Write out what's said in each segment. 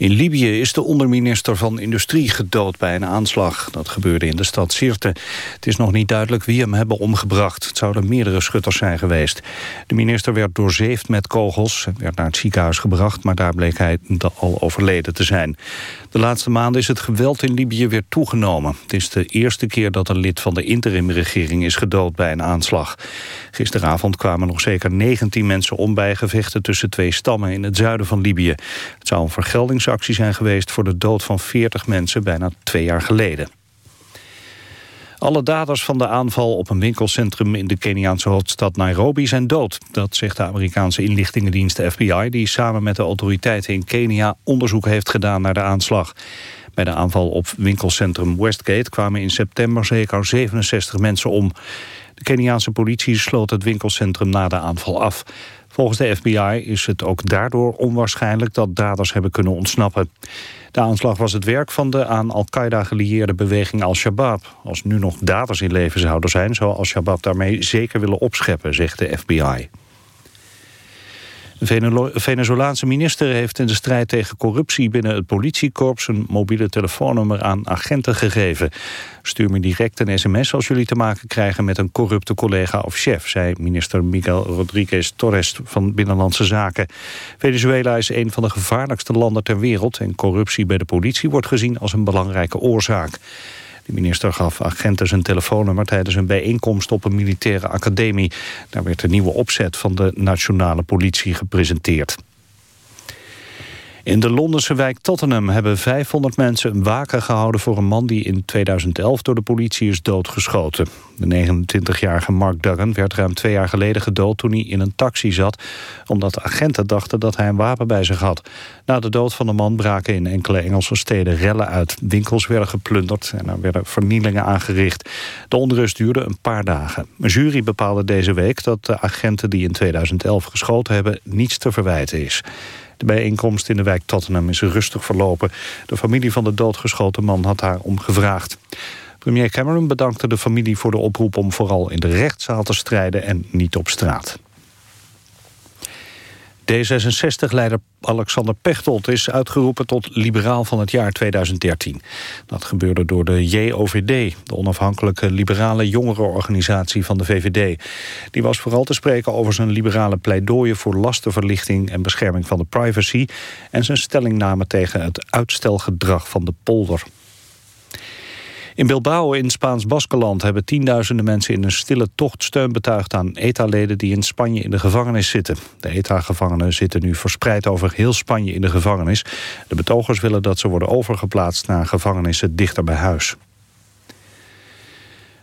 In Libië is de onderminister van Industrie gedood bij een aanslag. Dat gebeurde in de stad Sirte. Het is nog niet duidelijk wie hem hebben omgebracht. Het zouden meerdere schutters zijn geweest. De minister werd doorzeefd met kogels en werd naar het ziekenhuis gebracht... maar daar bleek hij al overleden te zijn. De laatste maanden is het geweld in Libië weer toegenomen. Het is de eerste keer dat een lid van de interimregering is gedood bij een aanslag. Gisteravond kwamen nog zeker 19 mensen om bij gevechten tussen twee stammen in het zuiden van Libië. Het zou een vergeldingsactie zijn geweest voor de dood van 40 mensen bijna twee jaar geleden. Alle daders van de aanval op een winkelcentrum in de Keniaanse hoofdstad Nairobi zijn dood. Dat zegt de Amerikaanse inlichtingendienst FBI... die samen met de autoriteiten in Kenia onderzoek heeft gedaan naar de aanslag. Bij de aanval op winkelcentrum Westgate kwamen in september zeker 67 mensen om. De Keniaanse politie sloot het winkelcentrum na de aanval af. Volgens de FBI is het ook daardoor onwaarschijnlijk dat daders hebben kunnen ontsnappen. De aanslag was het werk van de aan Al-Qaeda gelieerde beweging Al-Shabaab. Als nu nog daders in leven zouden zijn... zou Al-Shabaab daarmee zeker willen opscheppen, zegt de FBI. De Venezolaanse minister heeft in de strijd tegen corruptie binnen het politiekorps een mobiele telefoonnummer aan agenten gegeven. Stuur me direct een sms als jullie te maken krijgen met een corrupte collega of chef, zei minister Miguel Rodriguez Torres van Binnenlandse Zaken. Venezuela is een van de gevaarlijkste landen ter wereld en corruptie bij de politie wordt gezien als een belangrijke oorzaak. De minister gaf agenten zijn telefoonnummer tijdens een bijeenkomst op een militaire academie. Daar werd de nieuwe opzet van de nationale politie gepresenteerd. In de Londense wijk Tottenham hebben 500 mensen een waken gehouden voor een man die in 2011 door de politie is doodgeschoten. De 29-jarige Mark Duggan werd ruim twee jaar geleden gedood toen hij in een taxi zat, omdat agenten dachten dat hij een wapen bij zich had. Na de dood van de man braken in enkele Engelse steden rellen uit. Winkels werden geplunderd en er werden vernielingen aangericht. De onrust duurde een paar dagen. Een jury bepaalde deze week dat de agenten die in 2011 geschoten hebben niets te verwijten is. De bijeenkomst in de wijk Tottenham is rustig verlopen. De familie van de doodgeschoten man had haar om gevraagd. Premier Cameron bedankte de familie voor de oproep om vooral in de rechtszaal te strijden en niet op straat. D66-leider Alexander Pechtold is uitgeroepen tot liberaal van het jaar 2013. Dat gebeurde door de JOVD, de onafhankelijke liberale jongerenorganisatie van de VVD. Die was vooral te spreken over zijn liberale pleidooien voor lastenverlichting en bescherming van de privacy en zijn stellingname tegen het uitstelgedrag van de polder. In Bilbao in Spaans-Baskeland hebben tienduizenden mensen in een stille tocht steun betuigd aan ETA-leden die in Spanje in de gevangenis zitten. De ETA-gevangenen zitten nu verspreid over heel Spanje in de gevangenis. De betogers willen dat ze worden overgeplaatst naar gevangenissen dichter bij huis.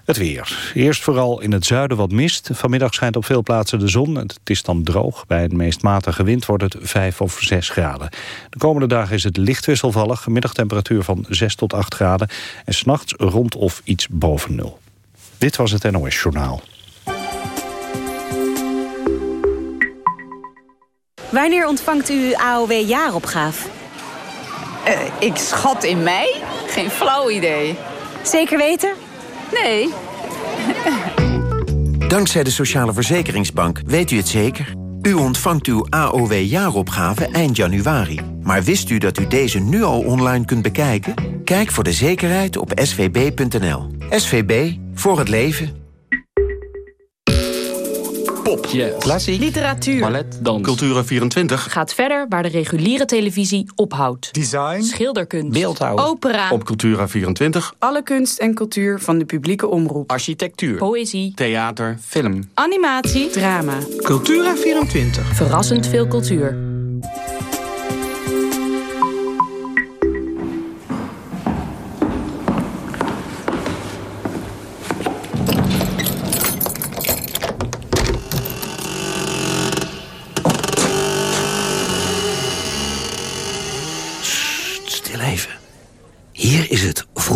Het weer. Eerst vooral in het zuiden wat mist. Vanmiddag schijnt op veel plaatsen de zon. Het is dan droog. Bij een meest matige wind wordt het 5 of 6 graden. De komende dagen is het licht wisselvallig. Middagtemperatuur van 6 tot 8 graden. En s'nachts rond of iets boven nul. Dit was het NOS Journaal. Wanneer ontvangt u AOW-jaaropgave? Uh, ik schat in mei? Geen flauw idee. Zeker weten? Nee. Dankzij de Sociale Verzekeringsbank weet u het zeker. U ontvangt uw AOW-jaaropgave eind januari. Maar wist u dat u deze nu al online kunt bekijken? Kijk voor de zekerheid op svb.nl. SVB, voor het leven pop, klassiek, literatuur, ballet, dans, Cultura24 gaat verder waar de reguliere televisie ophoudt. Design, schilderkunst, beeldhouw, opera. Op Cultura24 alle kunst en cultuur van de publieke omroep. Architectuur, poëzie, theater, film, animatie, drama. Cultura24 verrassend veel cultuur.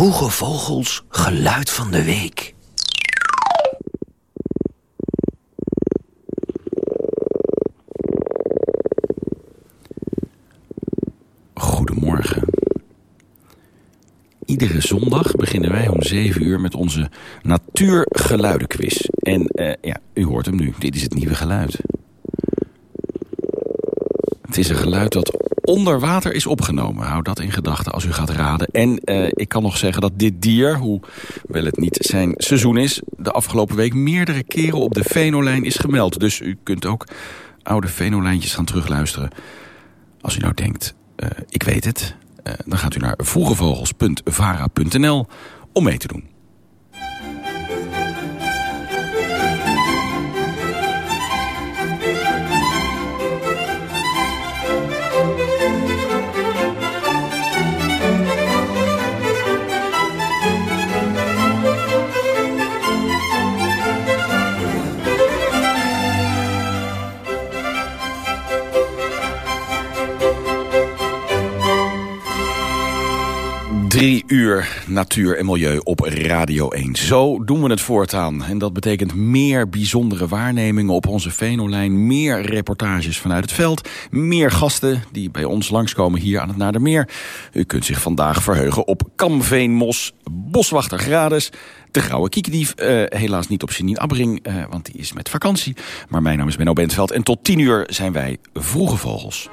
Vroege Vogels Geluid van de Week. Goedemorgen. Iedere zondag beginnen wij om 7 uur met onze natuurgeluidenquiz. En uh, ja, u hoort hem nu. Dit is het nieuwe geluid. Het is een geluid dat onder water is opgenomen. Hou dat in gedachten als u gaat raden. En uh, ik kan nog zeggen dat dit dier, hoewel het niet zijn seizoen is... de afgelopen week meerdere keren op de Venolijn is gemeld. Dus u kunt ook oude Venolijntjes gaan terugluisteren. Als u nou denkt, uh, ik weet het... Uh, dan gaat u naar vroegevogels.vara.nl om mee te doen. Drie uur natuur en milieu op Radio 1. Zo doen we het voortaan. En dat betekent meer bijzondere waarnemingen op onze Venolijn. Meer reportages vanuit het veld. Meer gasten die bij ons langskomen hier aan het Nadermeer. U kunt zich vandaag verheugen op Kamveenmos, Boswachter Grades... De Grauwe Kiekendief, uh, helaas niet op Janine Abbering, uh, want die is met vakantie. Maar mijn naam is Benno Bentveld en tot tien uur zijn wij Vroege Vogels.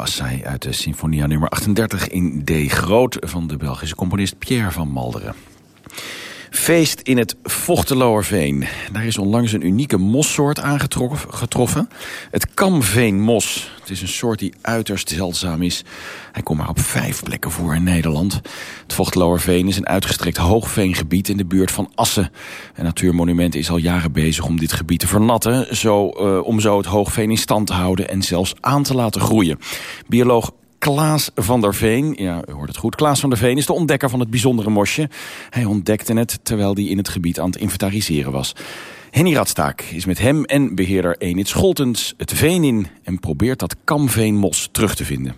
Allegro Assai uit de Sinfonia nummer 38 in D groot... van de Belgische componist Pierre van Malderen. Feest in het Vochteloerveen. Daar is onlangs een unieke mossoort aangetroffen. Het kamveenmos. Het is een soort die uiterst zeldzaam is. Hij komt maar op vijf plekken voor in Nederland. Het Vochteloerveen is een uitgestrekt hoogveengebied in de buurt van Assen. Een natuurmonument is al jaren bezig om dit gebied te vernatten... Zo, uh, om zo het hoogveen in stand te houden en zelfs aan te laten groeien. Bioloog Klaas van der Veen. Ja, u hoort het goed. Klaas van der Veen is de ontdekker van het bijzondere mosje. Hij ontdekte het terwijl hij in het gebied aan het inventariseren was. Henny Radstaak is met hem en beheerder Enid Scholtens het veen in... en probeert dat kamveenmos terug te vinden.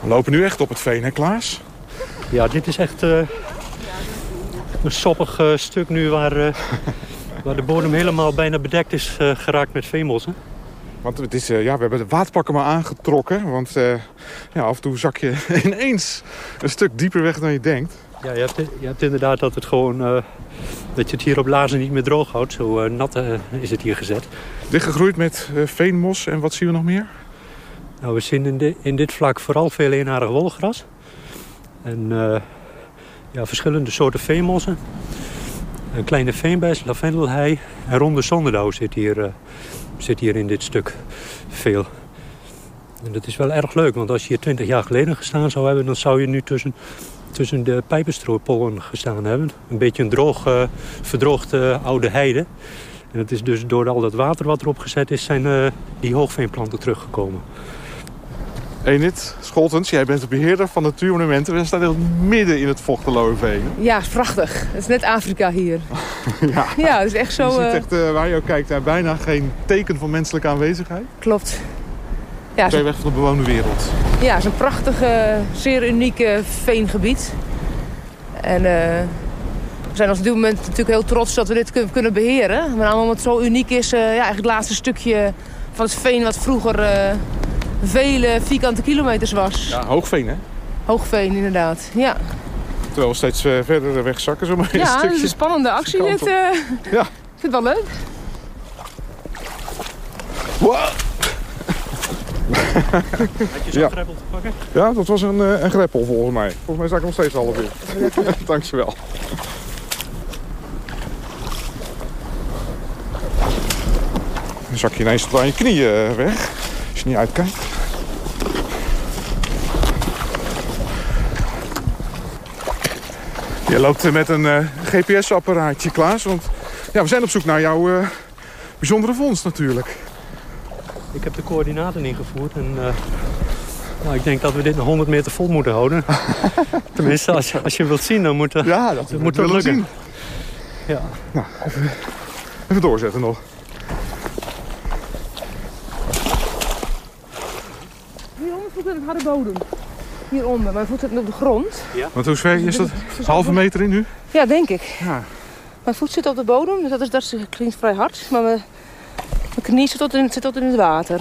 We lopen nu echt op het veen, hè Klaas? Ja, dit is echt eh, een soppig eh, stuk nu waar... Eh, waar de bodem helemaal bijna bedekt is geraakt met veenmossen. Want het is, ja, we hebben de waterpakken maar aangetrokken. Want ja, af en toe zak je ineens een stuk dieper weg dan je denkt. Ja, je hebt, je hebt inderdaad dat, het gewoon, dat je het hier op lazen niet meer droog houdt. Zo nat is het hier gezet. Dichtgegroeid met veenmos en wat zien we nog meer? Nou, we zien in, de, in dit vlak vooral veel eenharig wolgras. En ja, verschillende soorten veenmossen. Een kleine veenbes, lavendelhei en ronde zonderdauw zit hier, uh, zit hier in dit stuk veel. En dat is wel erg leuk, want als je hier twintig jaar geleden gestaan zou hebben... dan zou je nu tussen, tussen de pijpenstrooipollen gestaan hebben. Een beetje een droog, uh, verdroogde oude heide. En dat is dus door al dat water wat erop gezet is... zijn die hoogveenplanten teruggekomen. Enid Scholtens, jij bent de beheerder van Natuurmonumenten. We staan heel midden in het Vochteloerveen. Ja, prachtig. Het is net Afrika hier. ja. ja, het is echt zo... Je ziet echt, uh, waar je ook kijkt, daar bijna geen teken van menselijke aanwezigheid. Klopt. Ja, Twee weg van de bewoonde wereld. Ja, het is een prachtig, zeer uniek veengebied. En uh, we zijn op dit moment natuurlijk heel trots dat we dit kunnen beheren. Maar omdat het zo uniek is, uh, ja, eigenlijk het laatste stukje van het veen wat vroeger vele vierkante kilometers was. Ja, Hoogveen hè? Hoogveen, inderdaad, ja. Terwijl we steeds uh, verder wegzakken, zo maar een Ja, stukje. het is een spannende actie dit. Uh, ja. Ik vind het wel leuk. Wow. Had je zo'n Ja. greppel te pakken? Ja, dat was een, uh, een greppel volgens mij. Volgens mij sta ik nog steeds half in. Dankjewel. Dan zak je ineens tot aan je knieën eh, weg. Je niet uitkijkt. Je loopt eh, met een uh, GPS-apparaatje, Klaas. Want ja, we zijn op zoek naar jouw uh, bijzondere vondst natuurlijk. Ik heb de coördinaten ingevoerd en uh, nou, ik denk dat we dit nog 100 meter vol moeten houden. Tenminste, als je, als je wilt zien, dan moet, ja, dat dan moet lukken. zien. Ja. Nou, even, even doorzetten nog. Het harde bodem. Hieronder, mijn voet zit op de grond. Ja. Want hoe ver is dat? Halve meter in nu? Ja, denk ik. Ja. Mijn voet zit op de bodem, dus dat, is, dat is, klinkt vrij hard. Maar mijn, mijn knie zit tot, in, zit tot in het water.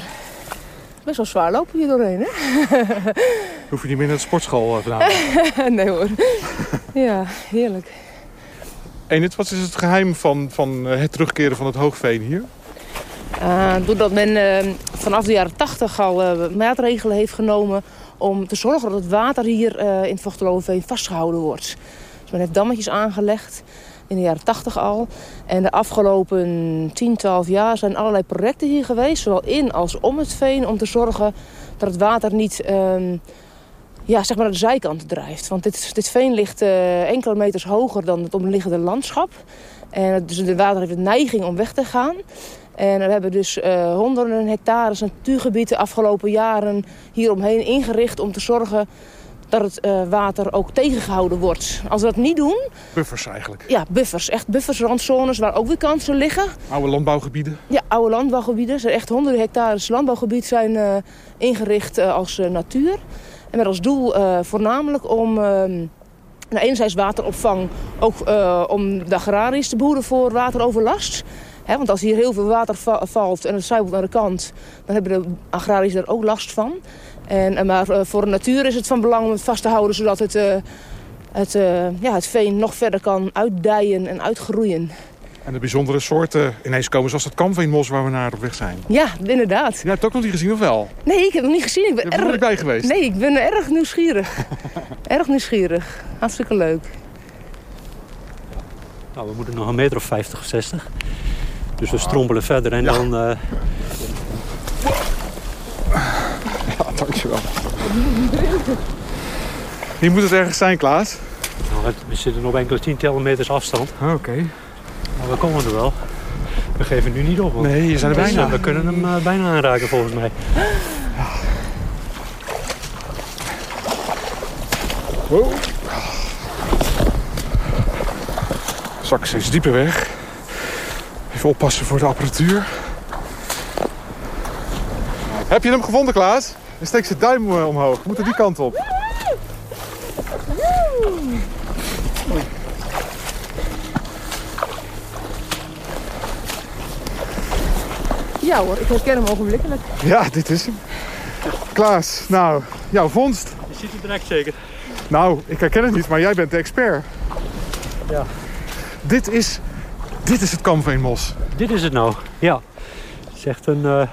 Best wel zwaar lopen hier doorheen, hè? Hoef je niet meer naar de sportschool uh, vandaan. nee hoor. Ja, heerlijk. Enid, wat is het geheim van, van uh, het terugkeren van het hoogveen hier? Uh, doordat men uh, vanaf de jaren 80 al uh, maatregelen heeft genomen om te zorgen dat het water hier in het Vochtelovenveen vastgehouden wordt. Dus men heeft dammetjes aangelegd in de jaren 80 al. En de afgelopen 10, 12 jaar zijn allerlei projecten hier geweest, zowel in als om het veen, om te zorgen dat het water niet uh, ja, zeg maar naar de zijkant drijft. Want dit, dit veen ligt uh, enkele meters hoger dan het omliggende landschap. En dus het water heeft de neiging om weg te gaan. En we hebben dus uh, honderden hectares natuurgebied de afgelopen jaren hieromheen ingericht om te zorgen dat het uh, water ook tegengehouden wordt. Als we dat niet doen... Buffers eigenlijk? Ja, buffers. Echt buffers, randzones waar ook weer kansen liggen. Oude landbouwgebieden? Ja, oude landbouwgebieden. Er zijn echt honderden hectares landbouwgebied zijn uh, ingericht als natuur. En met als doel voornamelijk om... nou, enerzijds wateropvang, ook om de agrariërs te boeren voor wateroverlast... He, want als hier heel veel water va valt en het zuivelt naar de kant... dan hebben de agrariërs daar ook last van. En, maar uh, voor de natuur is het van belang om het vast te houden... zodat het, het, ja, het veen nog verder kan uitdijen en uitgroeien. En de bijzondere soorten ineens komen zoals het kamveenmos waar we naar op weg zijn. Ja, inderdaad. Jij hebt het ook nog niet gezien, of wel? Nee, ik heb het nog niet gezien. Ik ben je bent er bij geweest? Nee, ik ben erg nieuwsgierig. erg nieuwsgierig. Hartstikke leuk. Nou, we moeten nog een meter of 50 of 60. Dus we strompelen verder en ja. dan... Uh... Ja, dankjewel. Hier moet het ergens zijn, Klaas. Nou, we zitten op enkele tientallen meters afstand. Oké. Okay. Maar we komen er wel. We geven nu niet op. Want nee, je zijn er bijna. We kunnen hem uh, bijna aanraken volgens mij. Ja. Wow. Zak steeds dieper weg. Even oppassen voor de apparatuur. Heb je hem gevonden, Klaas? En steekt zijn duim eh, omhoog. We moeten die kant op. Ja hoor, ik herken hem ogenblikkelijk. Ja, dit is hem. Klaas, nou, jouw vondst. Je ziet het direct zeker. Nou, ik herken het niet, maar jij bent de expert. Ja. Dit is, dit is het kamveenmos. Dit is het nou, ja. Het is echt een... eh,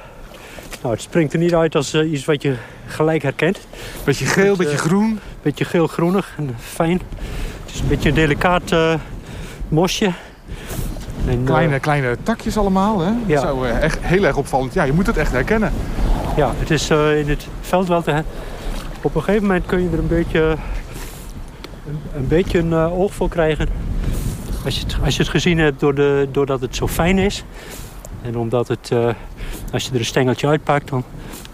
nou, het springt er niet uit als eh, iets wat je gelijk herkent. Beetje geel, beetje eh, groen. Beetje geel-groenig en fijn. Het is een beetje een delicaat mosje. En, eh, Kleine, kleine takjes allemaal, hè? Ja. Zo, eh, echt heel erg opvallend. Ja, je moet het echt herkennen. Ja, het is eh, in het veld wel te... Op een gegeven moment kun je er een beetje een, een beetje een oog voor krijgen. Als je het, als je het gezien hebt door de, doordat het zo fijn is. En omdat het, als je er een stengeltje uitpakt, dan,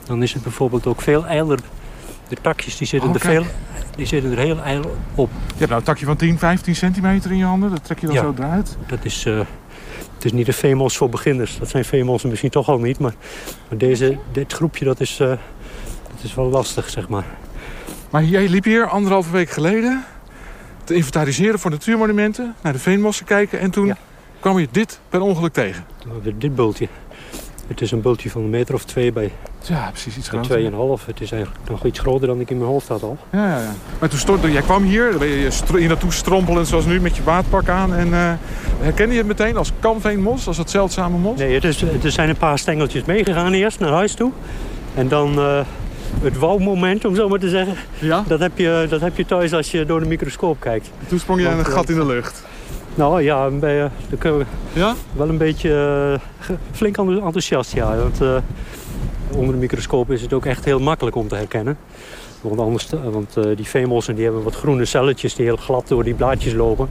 dan is het bijvoorbeeld ook veel ijler. De takjes die zitten, Oh, er, kijk. veel, die zitten er heel ijl op. Je hebt nou een takje van 10, 15 centimeter in je handen. Dat trek je dan Ja. zo eruit. Dat is, het is niet een veemos voor beginners. Dat zijn veemossen misschien toch al niet. Maar, maar deze, dit groepje dat is, eh, dat is wel lastig, zeg maar. Maar jij liep hier anderhalve week geleden te inventariseren voor natuurmonumenten. Naar de veenmossen kijken. En toen kwam je dit per ongeluk tegen. Dit bultje. Het is een bultje van een meter of twee bij, Ja, precies iets groter. 2,5. Het is eigenlijk nog iets groter dan ik in mijn hoofd had al. Ja, ja, ja. Maar toen stond, jij kwam hier, dan ben je hier naartoe strompelend zoals nu met je waadpak aan. En eh herkende je het meteen als kamveenmos, als het zeldzame mos? Nee, het is, er zijn een paar stengeltjes meegegaan eerst naar huis toe. En dan eh, het wauwmoment, om zo maar te zeggen. Ja? Dat, heb je, dat heb je thuis als je door de microscoop kijkt. Toen sprong je Want, een gat in de lucht. Nou ja, kunnen we Ja? wel een beetje eh, flink enthousiast, ja. Want eh, onder de microscoop is het ook echt heel makkelijk om te herkennen. Want, anders, want eh, die veemossen die hebben wat groene celletjes die heel glad door die blaadjes lopen.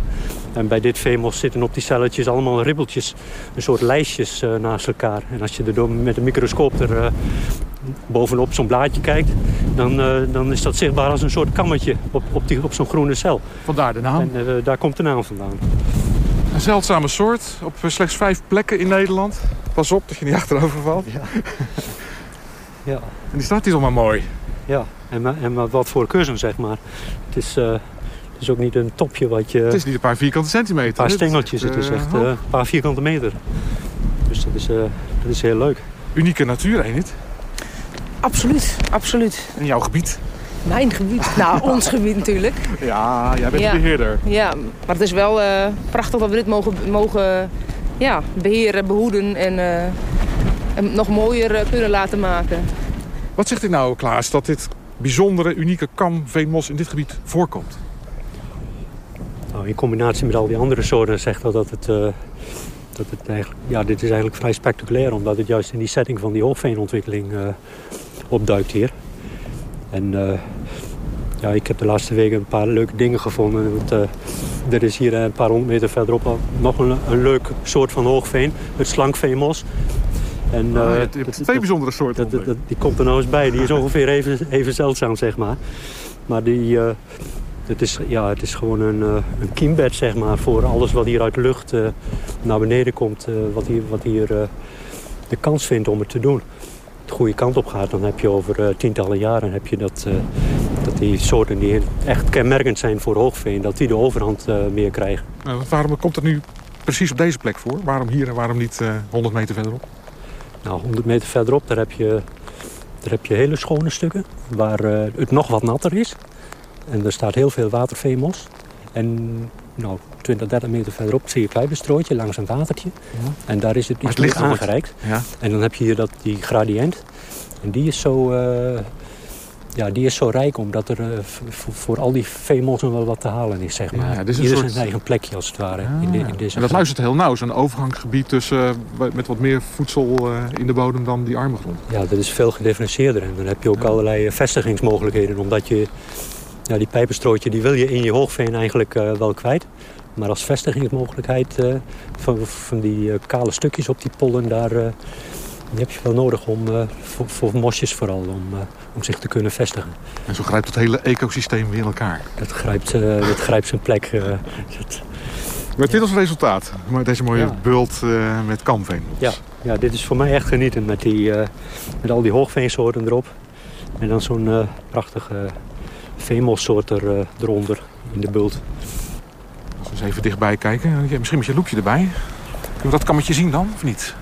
En bij dit veemos zitten op die celletjes allemaal ribbeltjes, een soort lijstjes naast elkaar. En als je er door, met een microscoop er bovenop zo'n blaadje kijkt, dan, eh, dan is dat zichtbaar als een soort kammetje op, op, die- op zo'n groene cel. Vandaar de naam. En eh, daar komt de naam vandaan. Een zeldzame soort op eh, slechts vijf plekken in Nederland. Pas op dat je niet achterover valt. Ja. ja. En die staat hier al maar mooi. Ja, en, en wat voor kussen, zeg maar. Het is, het is ook niet een topje wat je... Het is niet een paar vierkante centimeter. Een paar stengeltjes, het is echt een paar vierkante meter. Dus dat is, dat is heel leuk. Unieke natuur, hè, niet? Absoluut, absoluut. In jouw gebied. Mijn gebied. Nou, ons gebied natuurlijk. Ja, jij bent Ja. de beheerder. Ja, maar het is wel eh, prachtig dat we dit mogen, mogen ja, beheren, behoeden en, eh, en nog mooier eh, kunnen laten maken. Wat zegt dit nou, Klaas, dat dit bijzondere, unieke kamveenmos in dit gebied voorkomt? Nou, in combinatie met al die andere soorten zegt dat, dat het... eh, dat het eigenlijk, ja, dit is eigenlijk vrij spectaculair, omdat het juist in die setting van die hoogveenontwikkeling eh, opduikt hier. En eh, ja, ik heb de laatste weken een paar leuke dingen gevonden. Want, eh, er is hier een paar honderd meter verderop nog een, een leuk soort van hoogveen, het slankveenmos. En, Ah, eh, je hebt twee bijzondere soorten. dat, dat- dat- die komt er nou eens bij. Die is ongeveer even, even zeldzaam, zeg maar. Maar die, eh, het, is, ja, het is gewoon een, eh, een kiembed, zeg maar, voor alles wat hier uit de lucht eh, naar beneden komt. eh, wat hier, wat hier eh, de kans vindt om het te doen. De goede kant op gaat, dan heb je over eh, tientallen jaren heb je dat, eh, dat die soorten die echt kenmerkend zijn voor hoogveen, dat die de overhand eh, meer krijgen. Nou, waarom komt het nu precies op deze plek voor? Waarom hier en waarom niet eh 100 meter verderop? Nou, 100 meter verderop, daar heb je, daar heb je hele schone stukken waar het nog wat natter is. En er staat heel veel waterveemos. En nou, 20, 30 meter verderop zie je een kleibestrooitje langs een watertje. En daar is het iets wat- aangereikt. Ja. En dan heb je hier dat, die gradient. En die is zo, eh, ja, die is zo rijk omdat er eh, voor, al die veemossen wel wat te halen is, zeg maar. Ja, dit is een Ieder soort- zijn eigen plekje als het ware. in, de, in deze En dat luistert heel nauw, zo'n overgangsgebied tussen, eh, met wat meer voedsel in de bodem dan die arme grond. Ja, dat is veel gedifferentieerder. En dan heb je ook allerlei vestigingsmogelijkheden. Omdat je, ja, die pijpenstrootje die wil je in je hoogveen eigenlijk wel kwijt. Maar als vestigingsmogelijkheid eh, van, van die eh, kale stukjes op die pollen, daar eh, die heb je wel nodig om, voor, voor mosjes vooral, om, om zich te kunnen vestigen. En zo grijpt het hele ecosysteem weer in elkaar. Dat grijpt, dat grijpt zijn plek. dat- Met dit als resultaat, maar deze mooie Ja. bult met kamveen. Ja, ja, dit is voor mij echt genieten met, die, met al die hoogveensoorten erop. En dan zo'n uh, prachtige veenmossoort er, eronder in de bult. Eens even dichtbij kijken. Misschien met je loepje erbij. Kunnen we dat kammetje zien dan, of niet?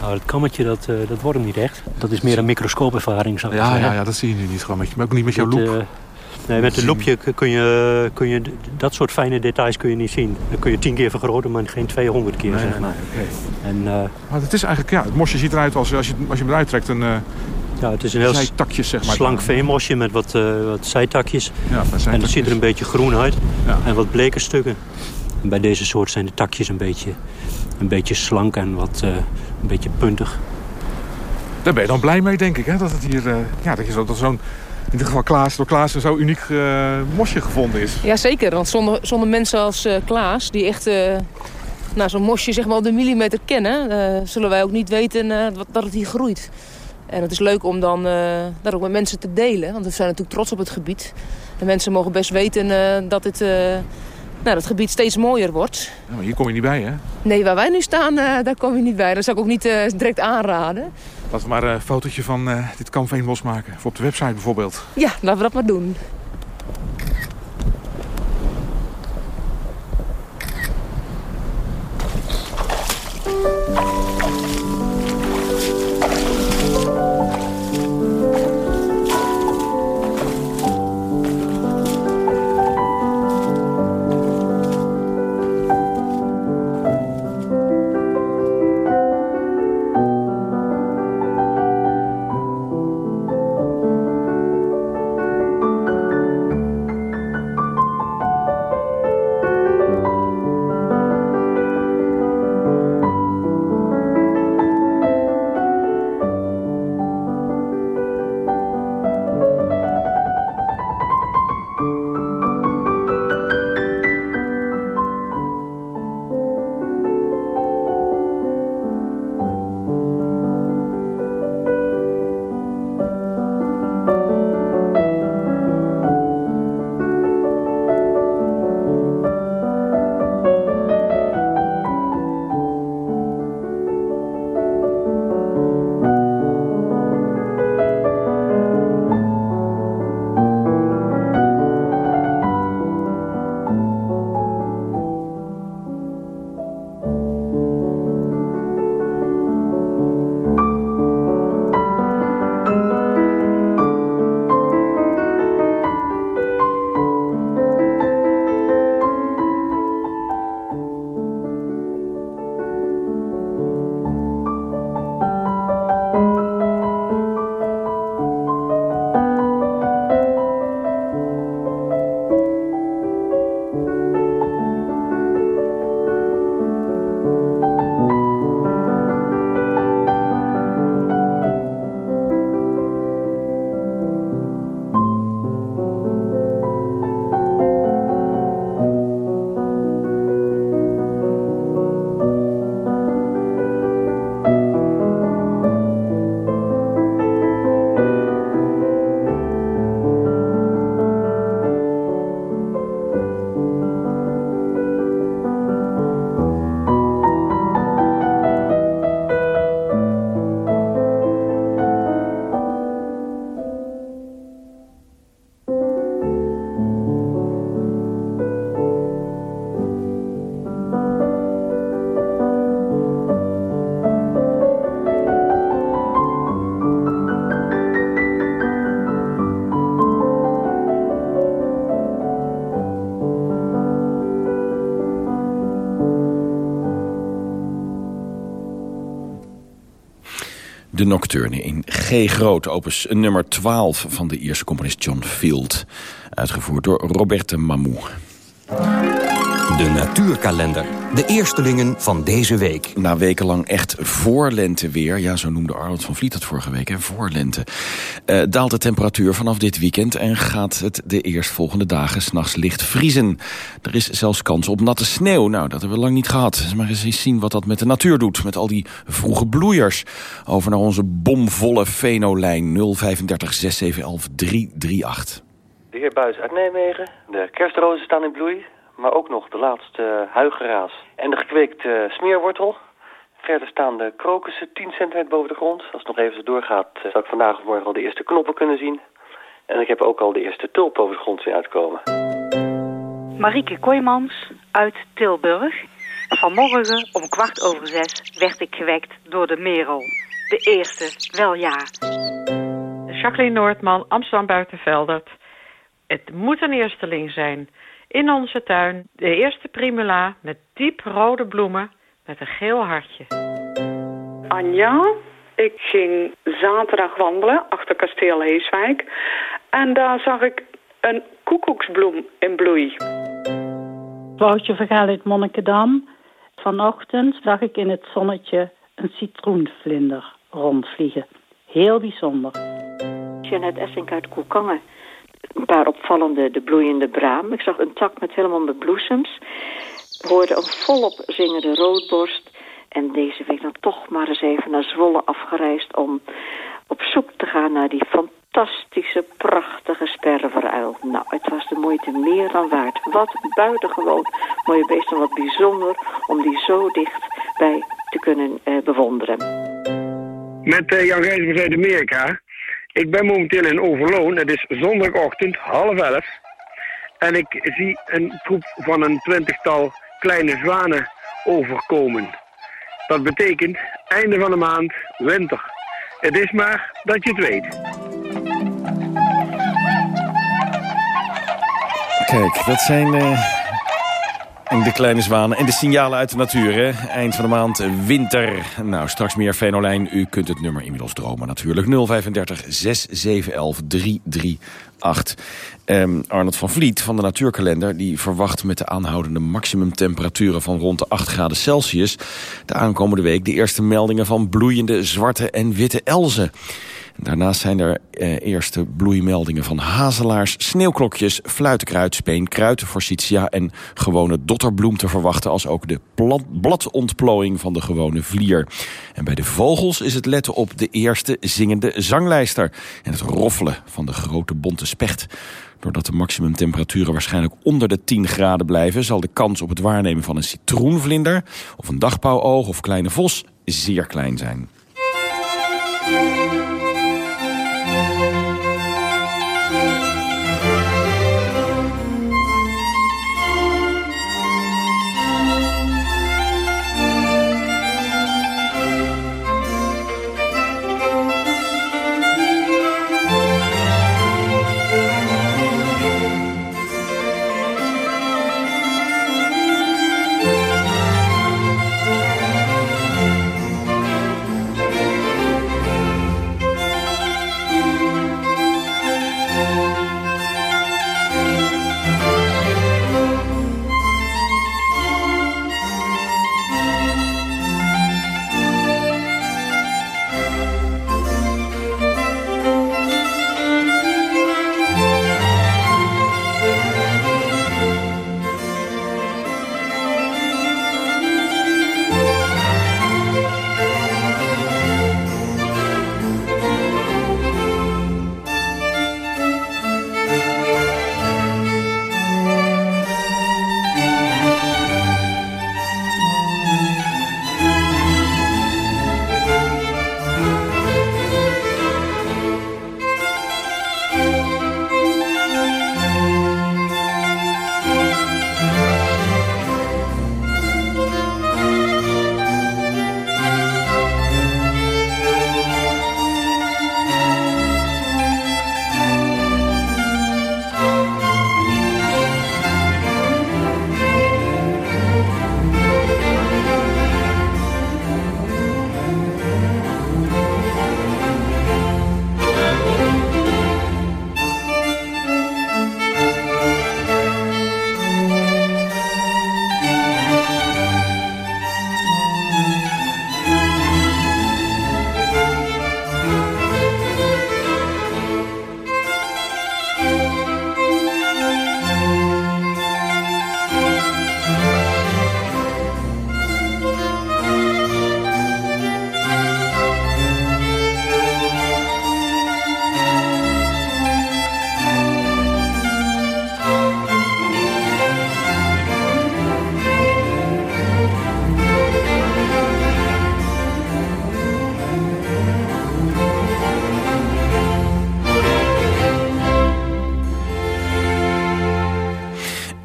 Nou, het kammetje, dat, uh, dat wordt niet echt. Dat is meer een microscoopervaring, zou ik ja, zeggen. Ja, ja, dat zie je nu niet gewoon met je, maar ook niet met jouw loep. Uh, nee, met een loepje kun je, kun je dat soort fijne details kun je niet zien. Dan kun je tien keer vergroten, maar geen 200 keer, nee, zeg nee, maar. En, uh, maar het is eigenlijk, ja, het mosje ziet eruit als, als, je, als je hem eruit trekt, een... Ja, het is een heel zijtakjes, zeg maar. slank veenmosje met wat, uh, wat zijtakjes. Ja, zijtakjes. En dat ziet er een beetje groen uit. Ja. En wat bleke stukken. En bij deze soort zijn de takjes een beetje, een beetje slank en wat uh, een beetje puntig. Daar ben je dan blij mee, denk ik, hè? Dat het hier, uh, ja, dat je zo, dat zo'n, in ieder geval Klaas, door Klaas een zo uniek uh, mosje gevonden is. Jazeker, want zonder, zonder mensen als uh, Klaas, die echt nou, zo'n mosje zeg maar op de millimeter kennen, zullen wij ook niet weten wat, dat het hier groeit. En het is leuk om dan dat ook met mensen te delen, want we zijn natuurlijk trots op het gebied. De mensen mogen best weten dat dit nou, dat gebied steeds mooier wordt. Ja, maar hier kom je niet bij, hè? Nee, waar wij nu staan, uh, daar kom je niet bij. Dat zou ik ook niet uh, direct aanraden. Laten we maar een fotootje van uh, dit kamveenbos maken. Voor op de website bijvoorbeeld. Ja, laten we dat maar doen. Nocturne in G groot, opus nummer 12 van de Ierse componist John Field. Uitgevoerd door Roberta Mamou. De natuurkalender. De eerstelingen van deze week. Na wekenlang echt voorlente weer. Ja, zo noemde Arnold van Vliet het vorige week. Hè, voorlente. Uh, daalt de temperatuur vanaf dit weekend... en gaat het de eerstvolgende dagen s'nachts licht vriezen. Er is zelfs kans op natte sneeuw. Nou, dat hebben we lang niet gehad. Maar eens zien wat dat met de natuur doet. Met al die vroege bloeiers. Over naar onze bomvolle Venolijn 035 6711 338. De heer Buis uit Nijmegen. De kerstrozen staan in bloei maar ook nog de laatste huigeraas en de gekweekte smeerwortel. Verder staan de krokussen 10 centimeter boven de grond. Als het nog even zo doorgaat, eh, zal ik vandaag of morgen al de eerste knoppen kunnen zien. En ik heb ook al de eerste tulp boven de grond zien uitkomen. Marieke Kooijmans uit Tilburg. Vanmorgen om kwart over zes werd ik gewekt door de merel. De eerste, wel ja. Jacqueline Noordman, Amsterdam Buitenveldert. Het moet een eersteling zijn. In onze tuin de eerste primula met diep rode bloemen met een geel hartje. Anja, ik ging zaterdag wandelen achter kasteel Heeswijk. En daar zag ik een koekoeksbloem in bloei. Woutje Vergaal uit Monnikendam. Vanochtend zag ik in het zonnetje een citroenvlinder rondvliegen. Heel bijzonder. Jeanette Essink uit Koekangen. Een paar opvallende, de bloeiende braam. Ik zag een tak met helemaal met bloesems. Hoorde een volop zingende roodborst. En deze week dan toch maar eens even naar Zwolle afgereisd... om op zoek te gaan naar die fantastische, prachtige sperveruil. Nou, het was de moeite meer dan waard. Wat buitengewoon mooie beest en wat bijzonder om die zo dichtbij te kunnen eh, bewonderen. Met uh, Jan Gijsbers uit Amerika. Ik ben momenteel in Overloon. Het is zondagochtend, half elf. En ik zie een troep van een twintigtal kleine zwanen overkomen. Dat betekent einde van de maand winter. Het is maar dat je het weet. Kijk, dat zijn uh, de kleine zwanen en de signalen uit de natuur. Hè? Eind van de maand winter. Nou, straks meer Venolijn. U kunt het nummer inmiddels dromen natuurlijk. 035 6711 338. Um, Arnold van Vliet van de Natuurkalender... die verwacht met de aanhoudende maximumtemperaturen van rond de 8 graden Celsius... de aankomende week de eerste meldingen van bloeiende zwarte en witte elzen. Daarnaast zijn er eh, eerste bloeimeldingen van hazelaars, sneeuwklokjes, fluitkruid, speen, en gewone dotterbloem te verwachten, als ook de bladontplooiing van de gewone vlier. En bij de vogels is het letten op de eerste zingende zanglijster en het roffelen van de grote bonte specht. Doordat de maximumtemperaturen waarschijnlijk onder de 10 graden blijven... zal de kans op het waarnemen van een citroenvlinder... of een dagpauwoog of kleine vos zeer klein zijn.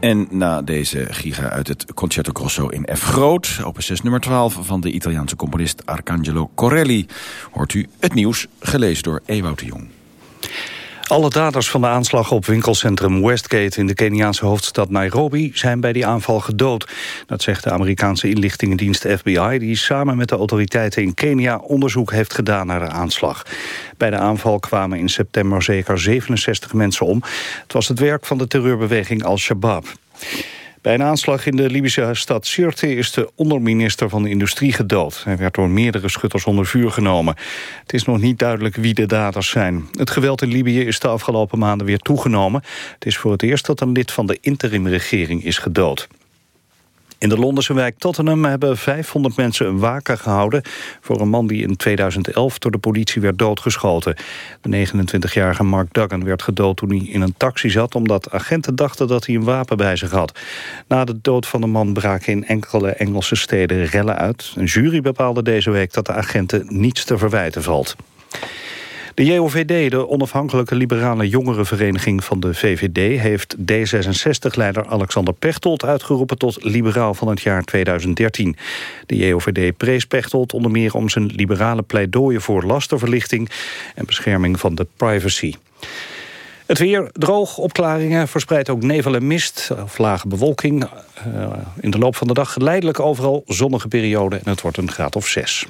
En na deze giga uit het Concerto Grosso in F groot, opus 6 nummer 12 van de Italiaanse componist Arcangelo Corelli, hoort u het nieuws gelezen door Ewout Jong. Alle daders van de aanslag op winkelcentrum Westgate in de Keniaanse hoofdstad Nairobi zijn bij die aanval gedood. Dat zegt de Amerikaanse inlichtingendienst FBI die samen met de autoriteiten in Kenia onderzoek heeft gedaan naar de aanslag. Bij de aanval kwamen in september zeker 67 mensen om. Het was het werk van de terreurbeweging Al-Shabaab. Bij een aanslag in de Libische stad Sirte is de onderminister van de Industrie gedood. Hij werd door meerdere schutters onder vuur genomen. Het is nog niet duidelijk wie de daders zijn. Het geweld in Libië is de afgelopen maanden weer toegenomen. Het is voor het eerst dat een lid van de interimregering is gedood. In de Londense wijk Tottenham hebben 500 mensen een waken gehouden... voor een man die in 2011 door de politie werd doodgeschoten. De 29-jarige Mark Duggan werd gedood toen hij in een taxi zat... omdat agenten dachten dat hij een wapen bij zich had. Na de dood van de man braken in enkele Engelse steden rellen uit. Een jury bepaalde deze week dat de agenten niets te verwijten valt. De JOVD, de onafhankelijke liberale jongerenvereniging van de VVD... heeft D66-leider Alexander Pechtold uitgeroepen tot liberaal van het jaar 2013. De JOVD prees Pechtold onder meer om zijn liberale pleidooien... voor lastenverlichting en bescherming van de privacy. Het weer droog, opklaringen, verspreid ook nevel en mist of lage bewolking. Uh, in de loop van de dag geleidelijk overal zonnige periode en het wordt een graad of zes.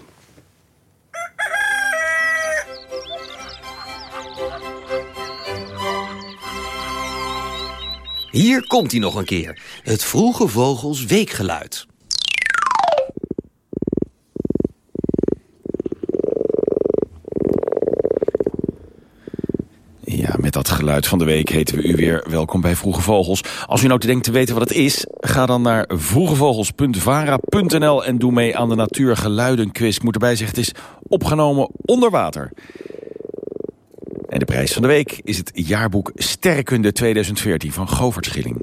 Hier komt hij nog een keer. Het Vroege Vogels Weekgeluid. Ja, met dat geluid van de week heten we u weer welkom bij Vroege Vogels. Als u nou denkt te weten wat het is, ga dan naar vroegevogels.vara.nl en doe mee aan de Natuurgeluidenquiz. Ik moet erbij zeggen, het is opgenomen onder water. En de prijs van de week is het jaarboek Sterrenkunde 2014 van Govert Schilling.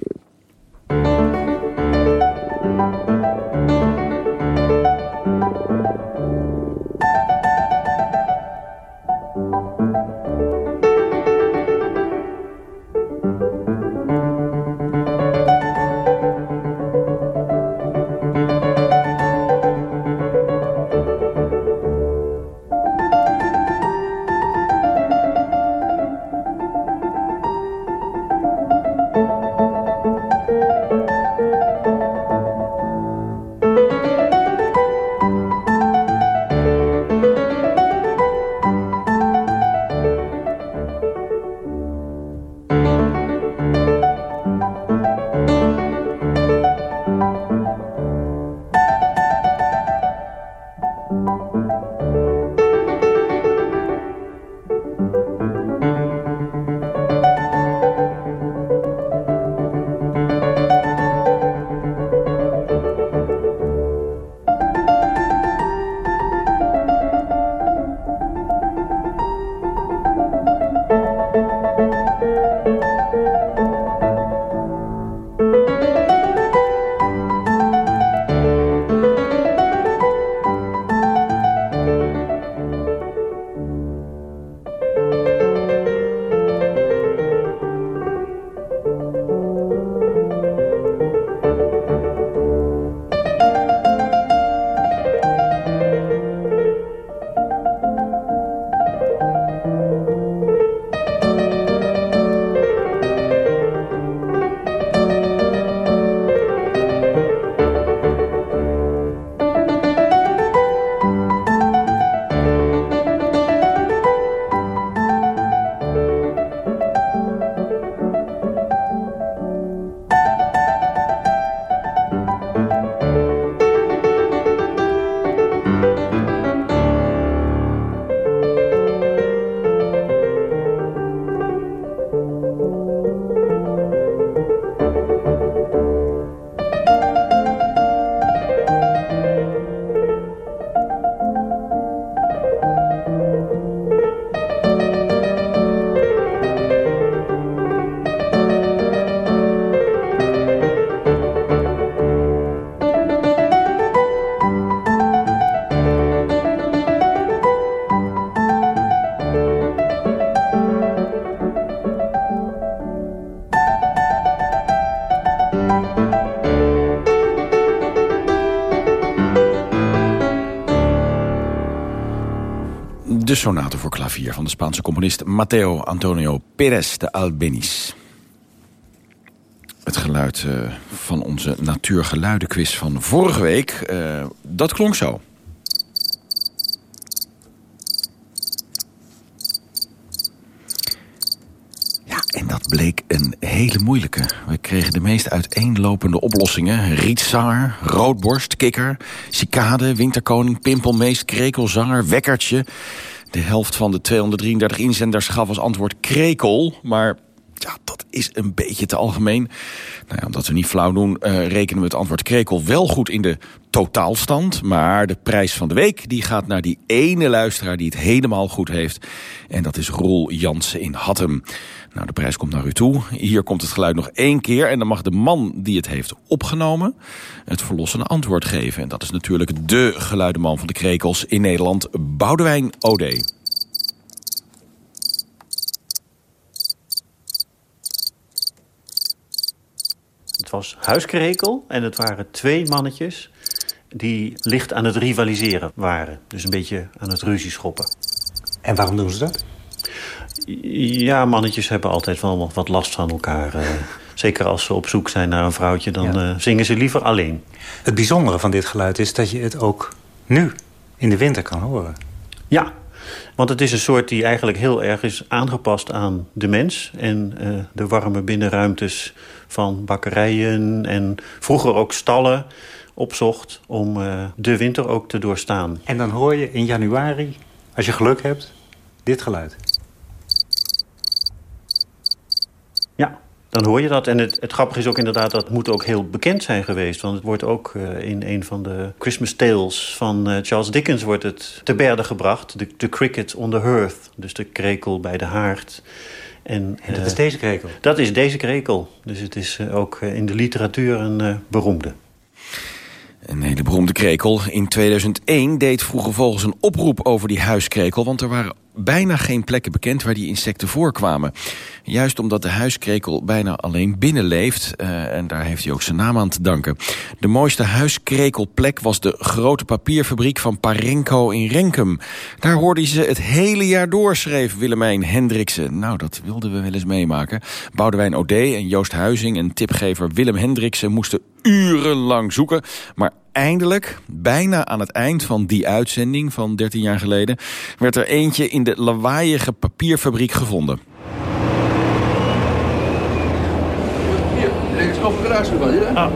De sonate voor klavier van de Spaanse componist Mateo Antonio Pérez de Albeniz. Het geluid uh, van onze natuurgeluidenquiz van vorige week, uh, dat klonk zo. Ja, en dat bleek een hele moeilijke. We kregen de meest uiteenlopende oplossingen. Rietzanger, roodborst, kikker, cicade, winterkoning, pimpelmees, krekelzanger, wekkertje. De helft van de 233 inzenders gaf als antwoord krekel, maar ja, dat is een beetje te algemeen. Nou ja, omdat we niet flauw doen, uh, rekenen we het antwoord krekel wel goed in de totaalstand. Maar de prijs van de week die gaat naar die ene luisteraar die het helemaal goed heeft. En dat is Roel Jansen in Hattem. Nou, de prijs komt naar u toe. Hier komt het geluid nog één keer. En dan mag de man die het heeft opgenomen het verlossende antwoord geven. En dat is natuurlijk de geluideman van de krekels in Nederland, Boudewijn Ode. Het was huiskrekel en het waren twee mannetjes die licht aan het rivaliseren waren. Dus een beetje aan het ruzie schoppen. En waarom doen ze dat? Ja, mannetjes hebben altijd wel wat last van elkaar. Uh, zeker als ze op zoek zijn naar een vrouwtje, dan ja. uh, zingen ze liever alleen. Het bijzondere van dit geluid is dat je het ook nu in de winter kan horen. Ja, want het is een soort die eigenlijk heel erg is aangepast aan de mens... en uh, de warme binnenruimtes van bakkerijen en vroeger ook stallen opzocht... om uh, de winter ook te doorstaan. En dan hoor je in januari, als je geluk hebt, dit geluid. Ja, dan hoor je dat. En het, het grappige is ook inderdaad, dat moet ook heel bekend zijn geweest. Want het wordt ook uh, in een van de Christmas tales van uh, Charles Dickens... wordt het te berde gebracht. De, de cricket on the hearth. Dus de krekel bij de haard. En, en dat uh, is deze krekel? Dat is deze krekel. Dus het is ook in de literatuur een beroemde. Een hele beroemde krekel. In 2001 deed Vroege Vogels een oproep over die huiskrekel... want er waren bijna geen plekken bekend waar die insecten voorkwamen. Juist omdat de huiskrekel bijna alleen binnen leeft. Uh, en daar heeft hij ook zijn naam aan te danken. De mooiste huiskrekelplek was de grote papierfabriek van Parenco in Renkum. Daar hoorde ze het hele jaar door, schreef Willemijn Hendriksen. Nou, dat wilden we wel eens meemaken. Boudewijn Ode en Joost Huizing en tipgever Willem Hendriksen moesten urenlang zoeken. Maar eindelijk, bijna aan het eind van die uitzending van 13 jaar geleden... werd er eentje in de lawaaiige papierfabriek gevonden. Hier, links over de garage ja? Ah,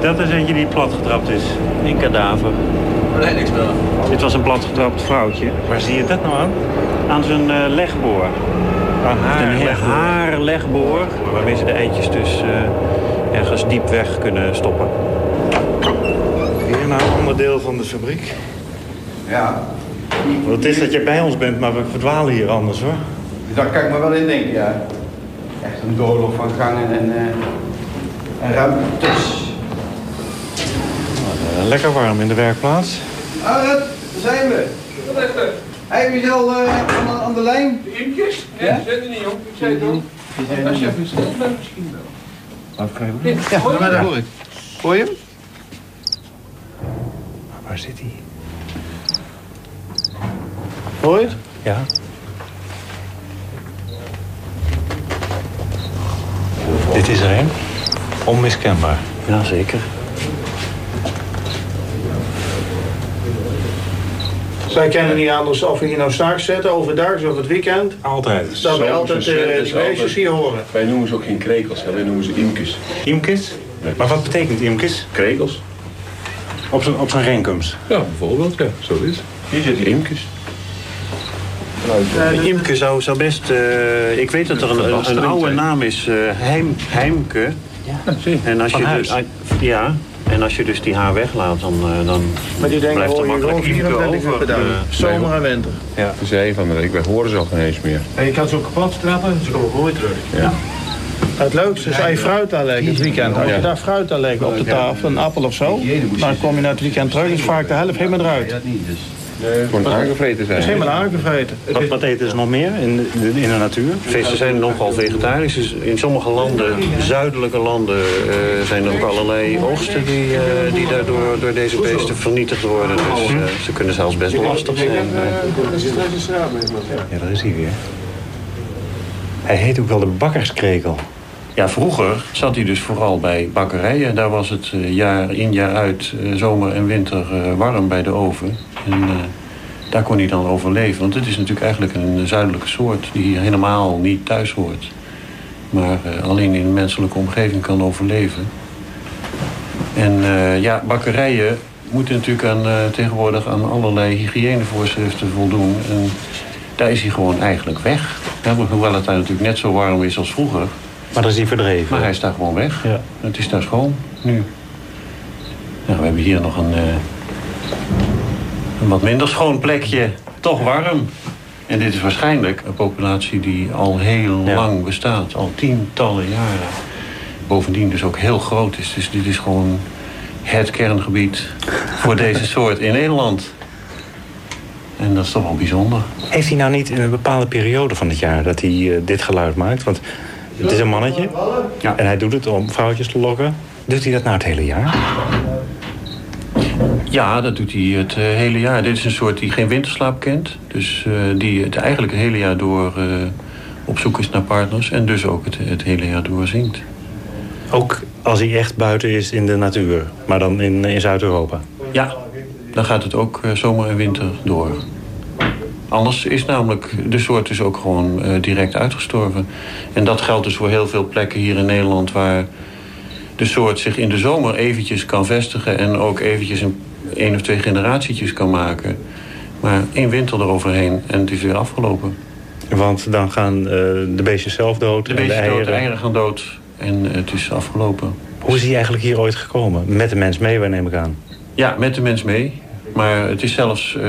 dat is eentje die platgetrapt is. In kadaver. Nee, niks meer. Dit was een platgetrapt vrouwtje. Waar zie je dat nou aan? Aan zijn uh, legboor. Aan haar een legboor. haar legboor. Waarmee ze de eitjes dus uh, ergens diep weg kunnen stoppen. Naar een ander deel van de fabriek. Ja. Wat is dat je bij ons bent, maar we verdwalen hier anders hoor. Daar kan ik me wel in denken, ja. Echt een doolhof van gangen en, uh, en ruimtes. Nou, lekker warm in de werkplaats. Arend, daar zijn we. Wat is er? Heb je al uh, aan, aan, de lijn? De imkjes? Nee, ja? zijn er niet, jong. Ik zei het ook. Als je even stil bent, misschien wel. Wat kan je doen? Ja, hoor ik. Hoor je hem? Waar zit hij? Hoor je het? Ja. Dit is er een. Onmiskenbaar. Ja, zeker. Wij kennen niet anders of we hier nou s'nachts zetten, overdag of het weekend. Altijd. Dat we altijd uh, die beestjes hier horen. Wij noemen ze ook geen krekels, wij noemen ze imkes. Imkes? Nee. Maar wat betekent imkes? Krekels. Op zijn, op zijn renkums? Ja, bijvoorbeeld, ja, zo is Hier zitten imkes. Uh, imke zou, zou best... Uh, ik weet dat er een, een, een oude naam is, uh, Heim, Heimke. Ja, en als Van je huis. Dus, ja, en als je dus die haar weglaat, dan, dan maar die denken, blijft er oh, makkelijk imke over. Gedaan. Zomer en winter. Ja. Ze zei van de week, wij horen ze al geen eens meer. En je kan ze ook kapot trappen, ze komen mooi terug. Ja. Het leukste is als je fruit aanlegt het weekend. Als je daar fruit aanlegt op de tafel, een appel of zo, dan kom je na het weekend terug, is vaak de helft helemaal eruit. Voor het aangevreten zijn. Het is helemaal aangevreten. Wat, wat eten ze nog meer in de, in de natuur? Ze zijn nogal vegetarisch. Dus in sommige landen, zuidelijke landen, eh, zijn er ook allerlei oogsten die, eh, die daardoor door deze beesten vernietigd worden. Dus eh, ze kunnen zelfs best lastig zijn. Ja, daar is hij weer. Hij heet ook wel de bakkerskrekel. Ja, vroeger zat hij dus vooral bij bakkerijen. Daar was het eh, jaar in jaar uit, eh, zomer en winter, eh, warm bij de oven. En daar kon hij dan overleven. Want het is natuurlijk eigenlijk een zuidelijke soort die hier helemaal niet thuis hoort. Maar alleen in een menselijke omgeving kan overleven. En ja, bakkerijen moeten natuurlijk aan, tegenwoordig aan allerlei hygiënevoorschriften voldoen. En daar is hij gewoon eigenlijk weg. Hoewel het daar natuurlijk net zo warm is als vroeger. Maar dan is hij verdreven. Maar hij is daar gewoon weg. Het is daar schoon nu. Nou, we hebben hier nog een, eh, een wat minder schoon plekje. Toch warm. En dit is waarschijnlijk een populatie die al heel lang bestaat. Al tientallen jaren. Bovendien dus ook heel groot is. Dus dit is gewoon het kerngebied voor deze soort in Nederland. En dat is toch wel bijzonder. Heeft hij nou niet in een bepaalde periode van het jaar dat hij eh, dit geluid maakt? Want het is een mannetje en hij doet het om vrouwtjes te lokken. Doet hij dat nou het hele jaar? Ja, dat doet hij het eh, hele jaar. Dit is een soort die geen winterslaap kent. Dus eh, die het eigenlijk het hele jaar door eh, op zoek is naar partners. En dus ook het, het hele jaar door zingt. Ook als hij echt buiten is in de natuur, maar dan in, in Zuid-Europa. Ja, dan gaat het ook zomer en winter door. Anders is namelijk de soort dus ook gewoon eh, direct uitgestorven. En dat geldt dus voor heel veel plekken hier in Nederland... waar de soort zich in de zomer eventjes kan vestigen... en ook eventjes een, één of twee generatietjes kan maken. Maar één winter eroverheen en het is weer afgelopen. Want dan gaan eh, de beestjes zelf dood. De en dood, de eieren. eieren gaan dood en het is afgelopen. Hoe is hij eigenlijk hier ooit gekomen? Met de mens mee, waar neem ik aan. Ja, met de mens mee. Maar het is zelfs eh,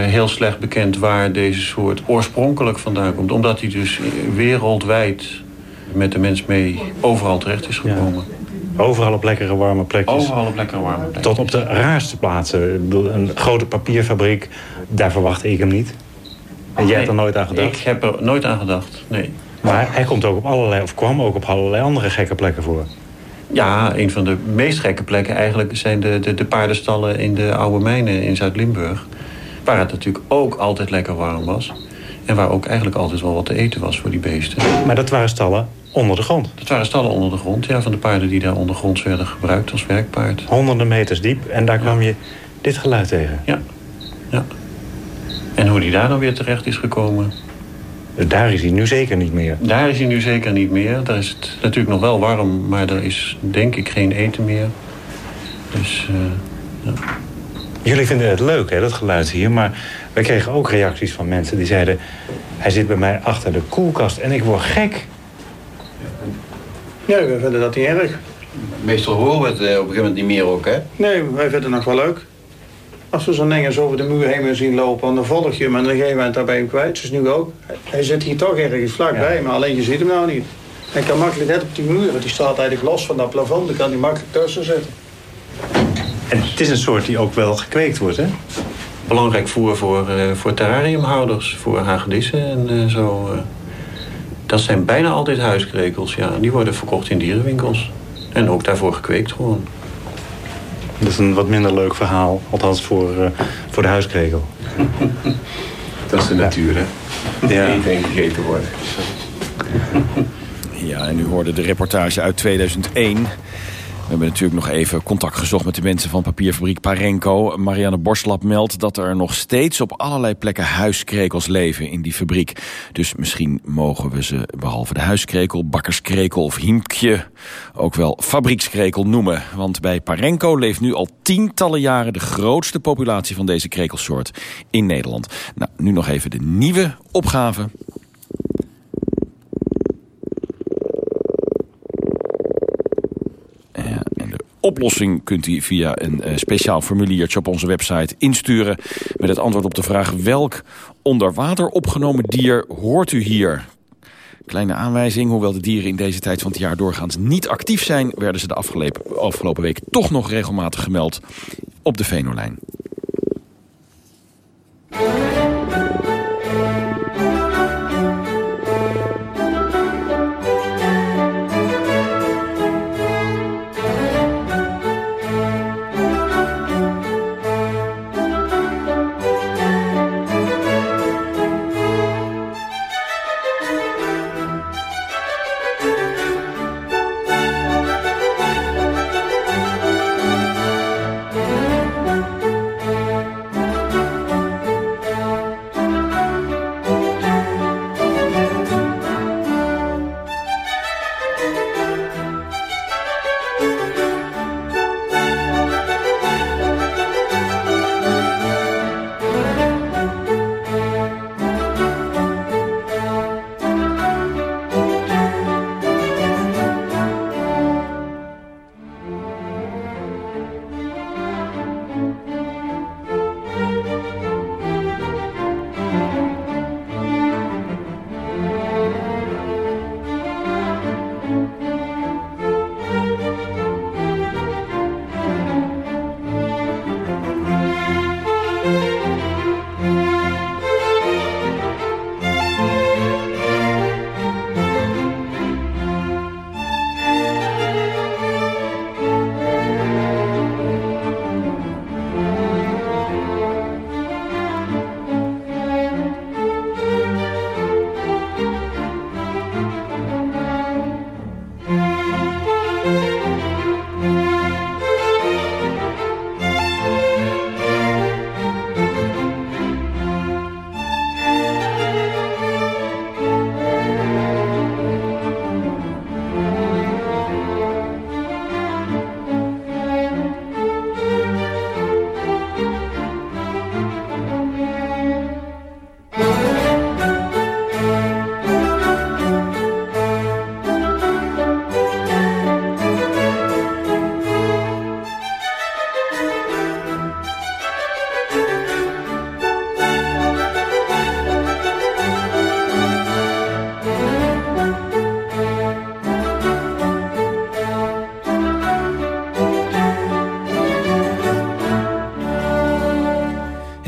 heel slecht bekend waar deze soort oorspronkelijk vandaan komt. Omdat hij dus wereldwijd met de mens mee overal terecht is gekomen. Overal op lekkere warme plekjes. Overal op lekkere warme plekjes. Tot op de raarste plaatsen. Ik bedoel, een grote papierfabriek, daar verwachtte ik hem niet. En jij hebt er nooit aan gedacht? Ik heb er nooit aan gedacht, nee. Maar hij komt ook op allerlei, of kwam ook op allerlei andere gekke plekken voor. Ja, een van de meest gekke plekken eigenlijk zijn de, de, de paardenstallen in de oude mijnen in Zuid-Limburg. Waar het natuurlijk ook altijd lekker warm was. En waar ook eigenlijk altijd wel wat te eten was voor die beesten. Maar dat waren stallen onder de grond? Dat waren stallen onder de grond, ja, van de paarden die daar ondergronds werden gebruikt als werkpaard. Honderden meters diep en daar kwam je dit geluid tegen? Ja. ja. En hoe die daar dan weer terecht is gekomen... Daar is hij nu zeker niet meer. Daar is hij nu zeker niet meer. Daar is het natuurlijk nog wel warm, maar er is denk ik geen eten meer. Dus, uh, ja. Jullie vinden het leuk, hè, dat geluid hier. Maar wij kregen ook reacties van mensen die zeiden... hij zit bij mij achter de koelkast en ik word gek. Ja, wij vinden dat niet erg. Meestal horen we het op een gegeven moment niet meer ook, hè? Nee, wij vinden het nog wel leuk. Als we zo'n ding eens over de muur heen zien lopen, dan volg je hem en dan geef je hem daarbij hem kwijt. Dus nu ook. Hij zit hier toch ergens vlakbij, maar alleen je ziet hem nou niet. Hij kan makkelijk net op die muur, want die staat eigenlijk los van dat plafond, dan kan hij makkelijk tussen zitten. En het is een soort die ook wel gekweekt wordt, hè? Belangrijk voer voor, uh, voor terrariumhouders, voor hagedissen en uh, zo. Uh. Dat zijn bijna altijd huiskrekels, ja. Die worden verkocht in dierenwinkels. En ook daarvoor gekweekt gewoon. Dat is een wat minder leuk verhaal, althans voor, uh, voor de huiskrekel. Dat is de natuur, hè? Ja. En gegeten worden. Ja, en u hoorde de reportage uit 2001. Hebben natuurlijk nog even contact gezocht met de mensen van papierfabriek Parenco. Marianne Borslap meldt dat er nog steeds op allerlei plekken huiskrekels leven in die fabriek. Dus misschien mogen we ze behalve de huiskrekel, bakkerskrekel of hiempje ook wel fabriekskrekel noemen. Want bij Parenco leeft nu al tientallen jaren de grootste populatie van deze krekelsoort in Nederland. Nou, nu nog even de nieuwe opgave. Oplossing kunt u via een uh, speciaal formuliertje op onze website insturen... met het antwoord op de vraag welk onder water opgenomen dier hoort u hier? Kleine aanwijzing, hoewel de dieren in deze tijd van het jaar doorgaans niet actief zijn... werden ze de afgelopen, afgelopen week toch nog regelmatig gemeld op de Venolijn.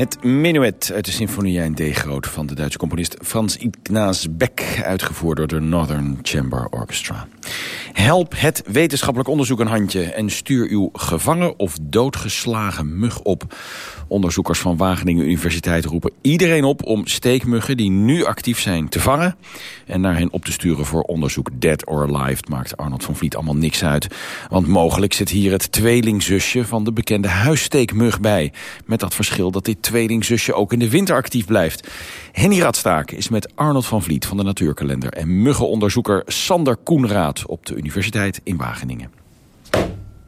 Het Menuet uit de Symfonie in D groot van de Duitse componist Frans Ignaz Beck, uitgevoerd door de Northern Chamber Orchestra. Help het wetenschappelijk onderzoek een handje en stuur uw gevangen of doodgeslagen mug op. Onderzoekers van Wageningen Universiteit roepen iedereen op om steekmuggen die nu actief zijn te vangen en naar hen op te sturen voor onderzoek dead or alive. maakt Arnold van Vliet allemaal niks uit. Want mogelijk zit hier het tweelingzusje van de bekende huissteekmug bij. Met dat verschil dat dit tweelingzusje ook in de winter actief blijft. Henny Radstaak is met Arnold van Vliet van de Natuurkalender en muggenonderzoeker Sander Koenraad op de Universiteit in Wageningen.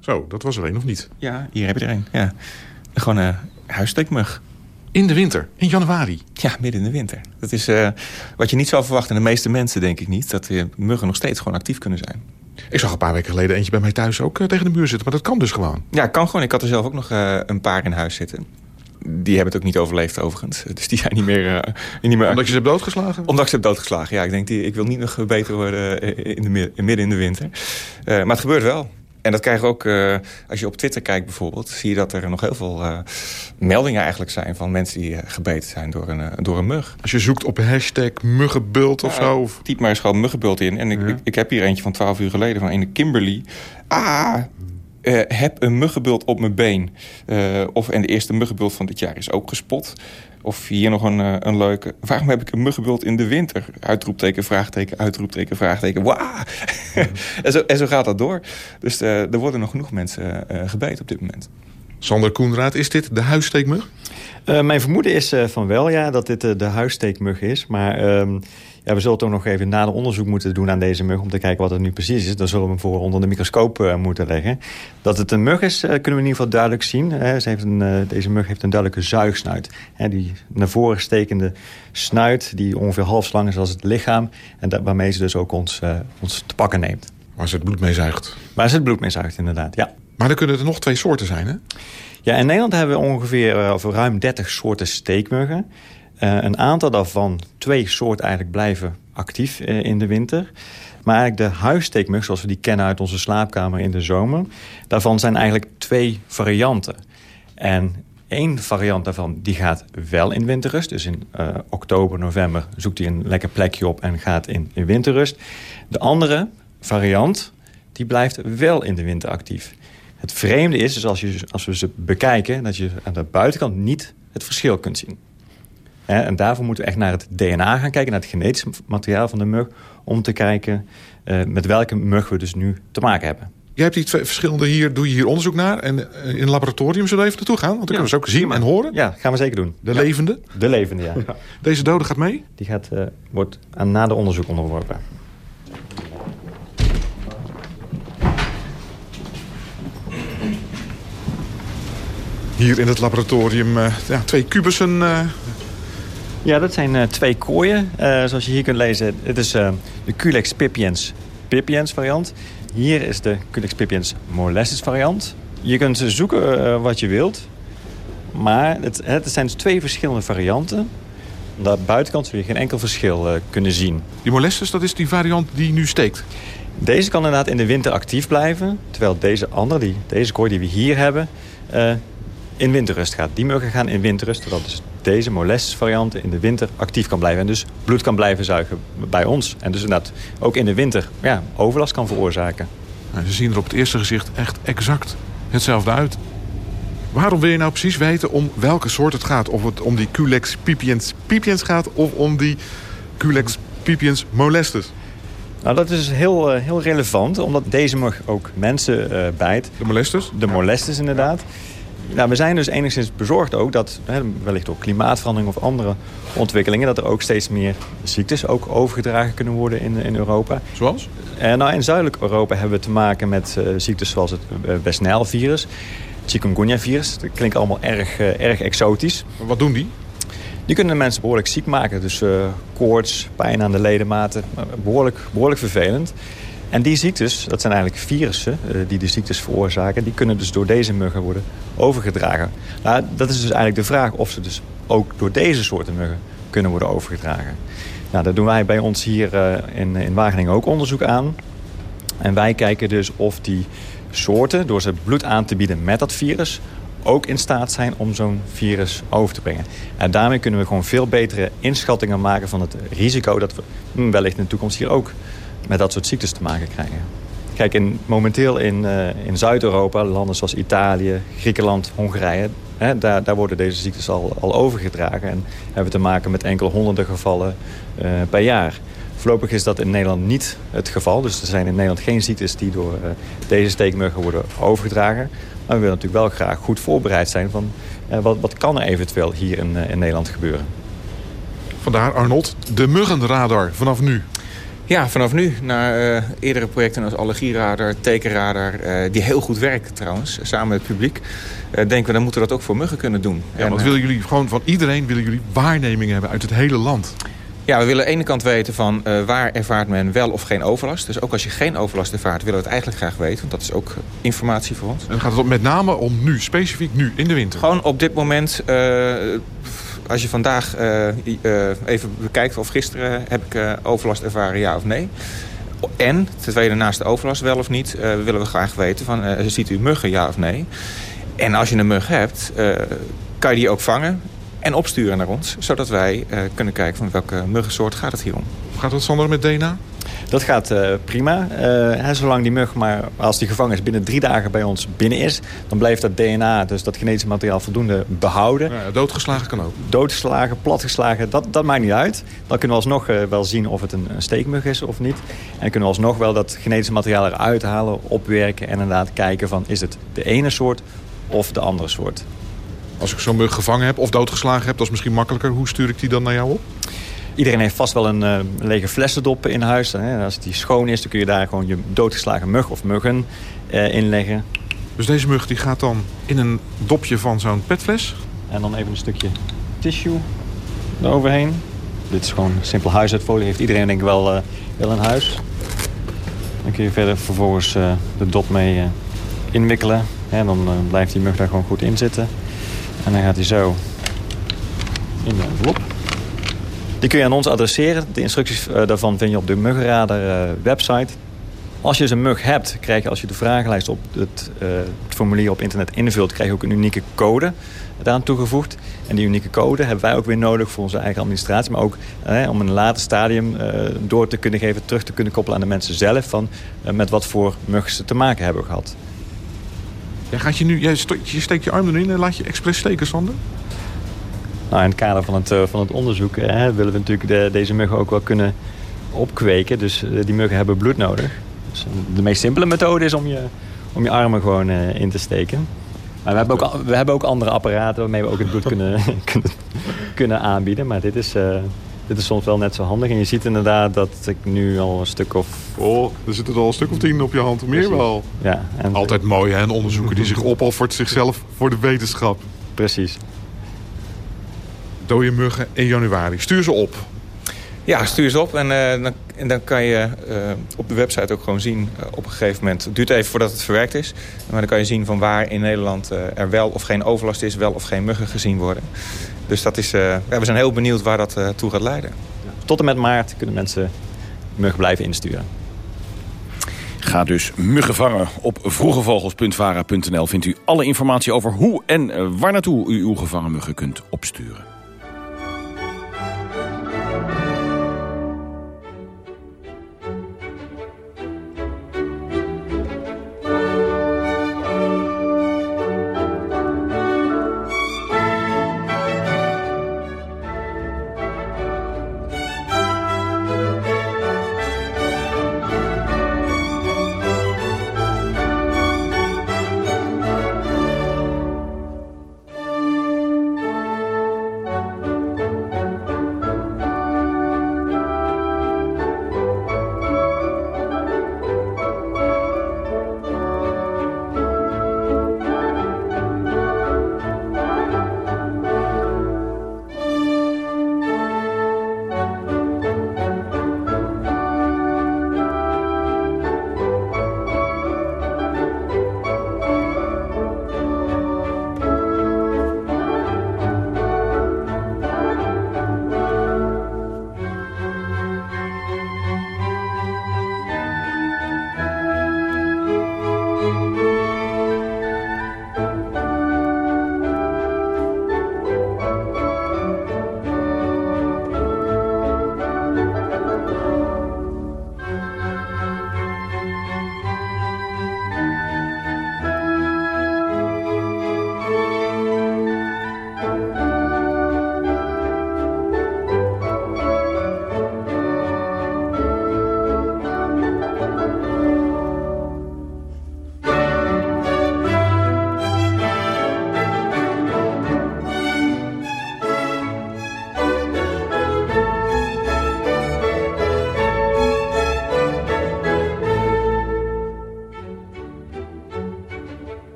Zo, dat was er een of niet? Ja, hier heb je er een. Ja. Gewoon een huissteekmug. In de winter, in januari? Ja, midden in de winter. Dat is uh, wat je niet zou verwachten. En de meeste mensen denk ik niet. Dat uh, muggen nog steeds gewoon actief kunnen zijn. Ik zag een paar weken geleden eentje bij mij thuis ook uh, tegen de muur zitten. Maar dat kan dus gewoon. Ja, kan gewoon. Ik had er zelf ook nog een paar in huis zitten. Die hebben het ook niet overleefd overigens. Dus die zijn niet meer... niet meer... Omdat je ze hebt doodgeslagen? Omdat ik ze heb doodgeslagen, ja. Ik denk, die, ik wil niet nog beter worden in de, midden in de winter. maar het gebeurt wel. En dat krijgen we ook, uh, als je op Twitter kijkt bijvoorbeeld... zie je dat er nog heel veel uh, meldingen eigenlijk zijn... van mensen die uh, gebeten zijn door een, door een mug. Als je zoekt op hashtag muggenbult of zo? Of... Typ maar eens gewoon muggenbult in. En ik, ja. ik, ik, heb hier eentje van 12 uur geleden van een Kimberly. Ah, heb een muggenbult op mijn been. of, en de eerste muggenbult van dit jaar is ook gespot. Of hier nog een, een leuke. Waarom heb ik een muggenbult in de winter? Uitroepteken, vraagteken, uitroepteken, vraagteken. Wauw! en, zo, en zo gaat dat door. Dus uh, er worden nog genoeg mensen uh, gebeten op dit moment. Sander Koenraad, is dit de huissteekmug? Uh, mijn vermoeden is van wel, ja, dat dit de huissteekmug is. Maar ehm, ja, we zullen toch nog even nader onderzoek moeten doen aan deze mug... om te kijken wat het nu precies is. Dan zullen we hem voor onder de microscoop uh, moeten leggen. Dat het een mug is, uh, kunnen we in ieder geval duidelijk zien. Ze heeft een, uh, deze mug heeft een duidelijke zuigsnuit. Hè, die naar voren stekende snuit die ongeveer half zo lang is als het lichaam... en dat, waarmee ze dus ook ons, ons te pakken neemt. Waar ze het bloed mee zuigt. Waar ze het bloed mee zuigt, inderdaad, ja. Maar er kunnen er nog twee soorten zijn, hè? Ja, in Nederland hebben we ongeveer of ruim 30 soorten steekmuggen... Uh, een aantal daarvan, twee soorten eigenlijk, blijven actief uh, in de winter. Maar eigenlijk de huissteekmug, zoals we die kennen uit onze slaapkamer in de zomer... daarvan zijn eigenlijk twee varianten. En één variant daarvan die gaat wel in winterrust. Dus in uh, oktober, november zoekt hij een lekker plekje op en gaat in, in winterrust. De andere variant, die blijft wel in de winter actief. Het vreemde is, dus als, je, als we ze bekijken... dat je aan de buitenkant niet het verschil kunt zien. En daarvoor moeten we echt naar het DNA gaan kijken, naar het genetisch materiaal van de mug, om te kijken uh, met welke mug we dus nu te maken hebben. Jij hebt die twee verschillende hier, doe je hier onderzoek naar. En uh, in een laboratorium zullen we even naartoe gaan? Want dan kunnen we ze ook zien en horen. Ja, gaan we zeker doen. De ja. levende? De levende, ja. ja. Deze dode gaat mee? Die gaat, uh, wordt aan nader onderzoek onderworpen. Hier in het laboratorium uh, ja, twee kubussen. Uh... Ja, dat zijn uh, twee kooien. zoals je hier kunt lezen, het is de Culex pipiens pipiens variant. Hier is de Culex pipiens molestis variant. Je kunt zoeken wat je wilt. Maar het, het zijn dus twee verschillende varianten. Aan de buitenkant zul je geen enkel verschil kunnen zien. Die molestis, dat is die variant die nu steekt? Deze kan inderdaad in de winter actief blijven. Terwijl deze andere, die, deze kooi die we hier hebben in winterrust gaat. Die muggen gaan in winterrust, deze molestis variant in de winter actief kan blijven. En dus bloed kan blijven zuigen bij ons. En dus inderdaad ook in de winter ja, overlast kan veroorzaken. Nou, ze zien er op het eerste gezicht echt exact hetzelfde uit. Waarom wil je nou precies weten om welke soort het gaat? Of het om die Culex pipiens pipiens gaat of om die Culex pipiens molestis? Nou, dat is heel, uh, heel relevant, omdat deze mug ook mensen uh, bijt. De molestis? De molestis, inderdaad. Nou, we zijn dus enigszins bezorgd ook dat, hè, wellicht door klimaatverandering of andere ontwikkelingen... dat er ook steeds meer ziektes ook overgedragen kunnen worden in, in Europa. Zoals? Uh, nou, in zuidelijk Europa hebben we te maken met uh, ziektes zoals het uh, West Nile-virus. Chikungunya-virus. Dat klinkt allemaal erg, erg exotisch. Maar wat doen die? Die kunnen de mensen behoorlijk ziek maken. Dus koorts, pijn aan de ledematen. Behoorlijk, behoorlijk vervelend. En die ziektes, dat zijn eigenlijk virussen die de ziektes veroorzaken... die kunnen dus door deze muggen worden overgedragen. Nou, dat is dus eigenlijk de vraag of ze dus ook door deze soorten muggen kunnen worden overgedragen. Nou, daar doen wij bij ons hier uh, in, in Wageningen ook onderzoek aan. En wij kijken dus of die soorten, door ze bloed aan te bieden met dat virus... ook in staat zijn om zo'n virus over te brengen. En daarmee kunnen we gewoon veel betere inschattingen maken van het risico... dat we hm, wellicht in de toekomst hier ook met dat soort ziektes te maken krijgen. Kijk, in, momenteel in, uh, in Zuid-Europa, landen zoals Italië, Griekenland, Hongarije... Hè, daar, daar worden deze ziektes al, al overgedragen... en hebben te maken met enkele honderden gevallen uh, per jaar. Voorlopig is dat in Nederland niet het geval. Dus er zijn in Nederland geen ziektes die door uh, deze steekmuggen worden overgedragen. Maar we willen natuurlijk wel graag goed voorbereid zijn... van wat, wat kan er eventueel hier in, in Nederland gebeuren. Vandaar Arnold, de muggenradar vanaf nu. Ja, vanaf nu. Na uh, eerdere projecten als allergieradar, tekenradar... Uh, die heel goed werken trouwens, samen met het publiek... Uh, denken we, dan moeten we dat ook voor muggen kunnen doen. Ja, want willen jullie gewoon van iedereen willen jullie waarnemingen hebben uit het hele land? Ja, we willen aan de ene kant weten van uh, waar ervaart men wel of geen overlast. Dus ook als je geen overlast ervaart, willen we het eigenlijk graag weten. Want dat is ook informatie voor ons. En dan gaat het met name om nu, specifiek nu, in de winter? Gewoon op dit moment... Uh, als je vandaag uh, even bekijkt of gisteren heb ik overlast ervaren, ja of nee. En, ten tweede naast de overlast wel of niet, willen we graag weten van, ziet u muggen, ja of nee. En als je een mug hebt, kan je die ook vangen en opsturen naar ons. Zodat wij kunnen kijken van welke muggensoort gaat het hier om. Gaat dat Sander met DNA? Dat gaat uh, prima. Uh, zolang die mug maar als die gevangen is binnen drie dagen bij ons binnen is... dan blijft dat DNA, dus dat genetisch materiaal, voldoende behouden. Ja, doodgeslagen kan ook. Doodgeslagen, platgeslagen, dat, dat maakt niet uit. Dan kunnen we alsnog uh, wel zien of het een, een, steekmug is of niet. En dan kunnen we alsnog wel dat genetische materiaal eruit halen, opwerken... en inderdaad kijken van is het de ene soort of de andere soort. Als ik zo'n mug gevangen heb of doodgeslagen heb, dat is misschien makkelijker. Hoe stuur ik die dan naar jou op? Iedereen heeft vast wel een uh, lege flessendop in huis. Hè. Als die schoon is, dan kun je daar gewoon je doodgeslagen mug of muggen uh, in leggen. Dus deze mug die gaat dan in een dopje van zo'n petfles? En dan even een stukje tissue eroverheen. Dit is gewoon simpel huisuitfolie. Heeft iedereen denk ik wel, uh, wel in huis. Dan kun je verder vervolgens de dop mee inwikkelen. En dan blijft die mug daar gewoon goed in zitten. En dan gaat hij zo in de envelop. Die kun je aan ons adresseren. De instructies daarvan vind je op de Muggenradar website. Als je een mug hebt, krijg je als je de vragenlijst op het, uh, het, formulier op internet invult... krijg je ook een unieke code daaraan toegevoegd. En die unieke code hebben wij ook weer nodig voor onze eigen administratie. Maar ook eh, om in een later stadium door te kunnen geven... terug te kunnen koppelen aan de mensen zelf... van met wat voor muggen ze te maken hebben gehad. Ja, gaat je nu, je steekt je arm erin en laat je expres steken, Sander? Nou, in het kader van het, van het onderzoek hè, willen we natuurlijk de, deze muggen ook wel kunnen opkweken. Dus die muggen hebben bloed nodig. Dus de meest simpele methode is om je, om je armen gewoon uh, in te steken. Maar we hebben, ook, we hebben ook andere apparaten waarmee we ook het bloed kunnen, kunnen, kunnen aanbieden. Maar dit is, uh, dit is soms wel net zo handig. En je ziet inderdaad dat ik nu al een stuk of... Oh, er zit er al een stuk of tien op je hand. Meer Precies. wel. Ja, en... Altijd mooi, hè? Een onderzoeker die zich opoffert zichzelf voor de wetenschap. Precies. Dode muggen in januari. Stuur ze op. Ja, stuur ze op en, uh, dan, en dan kan je uh, op de website ook gewoon zien uh, op een gegeven moment. Het duurt even voordat het verwerkt is. Maar dan kan je zien van waar in Nederland er wel of geen overlast is, wel of geen muggen gezien worden. Dus dat is, ja, we zijn heel benieuwd waar dat toe gaat leiden. Tot en met maart kunnen mensen muggen blijven insturen. Ga dus muggen vangen. Op vroegevogels.vara.nl vindt u alle informatie over hoe en waar naartoe u uw gevangen muggen kunt opsturen.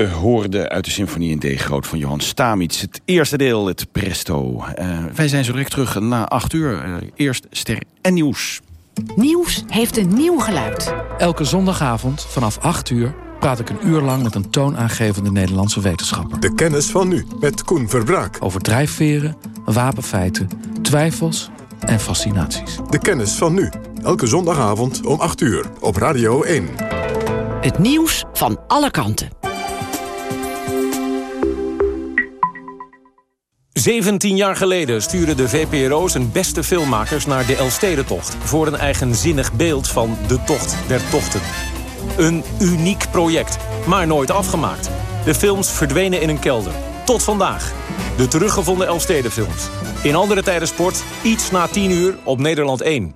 Uh, hoorde uit de symfonie in D groot van Johan Stamitz. Het eerste deel, het Presto. Uh, wij zijn zo direct terug na acht uur. Uh, eerst Ster en Nieuws. Nieuws heeft een nieuw geluid. Elke zondagavond vanaf 8 uur praat ik een uur lang met een toonaangevende Nederlandse wetenschapper. De kennis van nu, met Koen Verbraak. Over drijfveren, wapenfeiten, twijfels en fascinaties. De kennis van nu, elke zondagavond om 8 uur op Radio 1. Het nieuws van alle kanten. 17 jaar geleden stuurden de VPRO's hun beste filmmakers naar de Elfstedentocht... voor een eigenzinnig beeld van de tocht der tochten. Een uniek project, maar nooit afgemaakt. De films verdwenen in een kelder. Tot vandaag. De teruggevonden Elfstedenfilms. In andere tijden sport, iets na 10 uur op Nederland 1.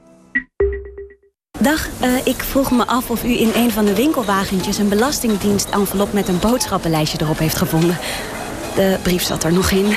Dag, uh, ik vroeg me af of u in een van de winkelwagentjes... een belastingdienst-envelop met een boodschappenlijstje erop heeft gevonden. De brief zat er nog in.